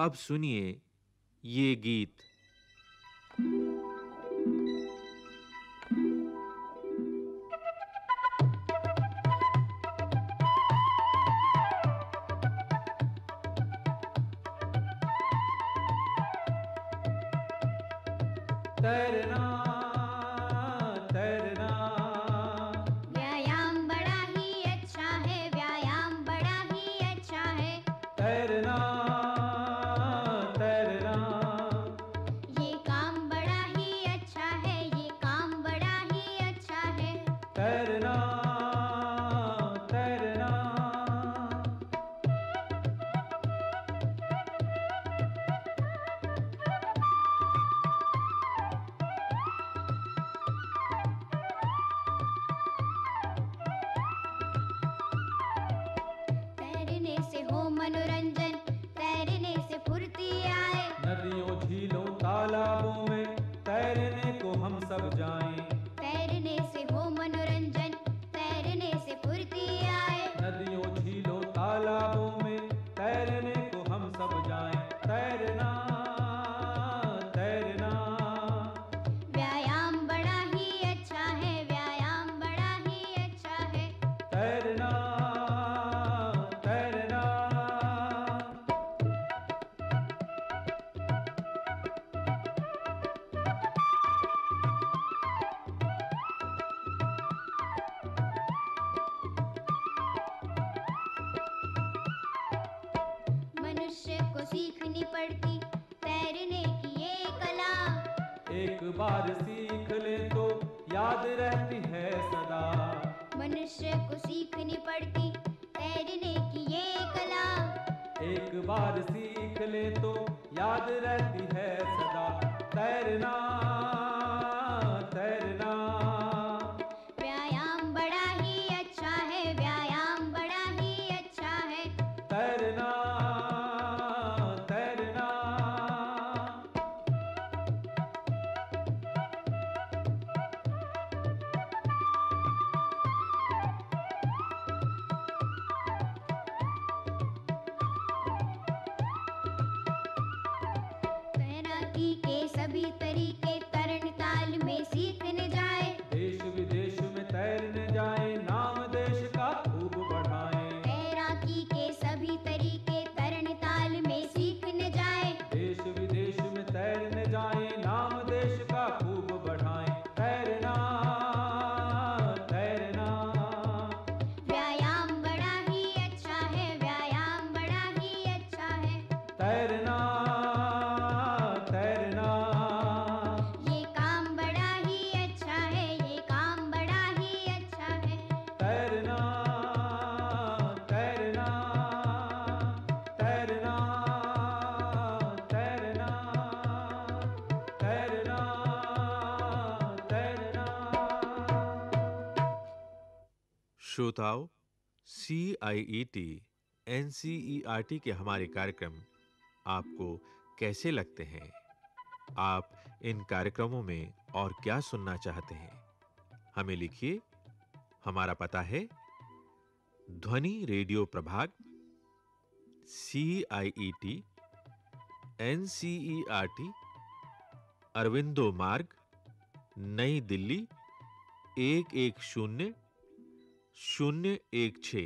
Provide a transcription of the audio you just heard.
अब सुनिए ये गीत। तैरना मनोरंजन तैरने से फुर्ती आए। नदियों झीलों तालाबों में तैरने को हम सब जाएँ। सीखनी पड़ती तैरने की ये कला। एक बार सीख ले तो याद रहती है सदा। मनुष्य को सीखनी पड़ती तैरने की ये कला। एक बार सीख ले तो याद रहती है सदा। तैरना तैरना কে श्रोताओं आर टी के हमारे कार्यक्रम आपको कैसे लगते हैं? आप इन कार्यक्रमों में और क्या सुनना चाहते हैं? हमें लिखिए। हमारा पता है, ध्वनि रेडियो प्रभाग CIET टी अरविंदो मार्ग, नई दिल्ली, एक एक शून्य शून्य एक छ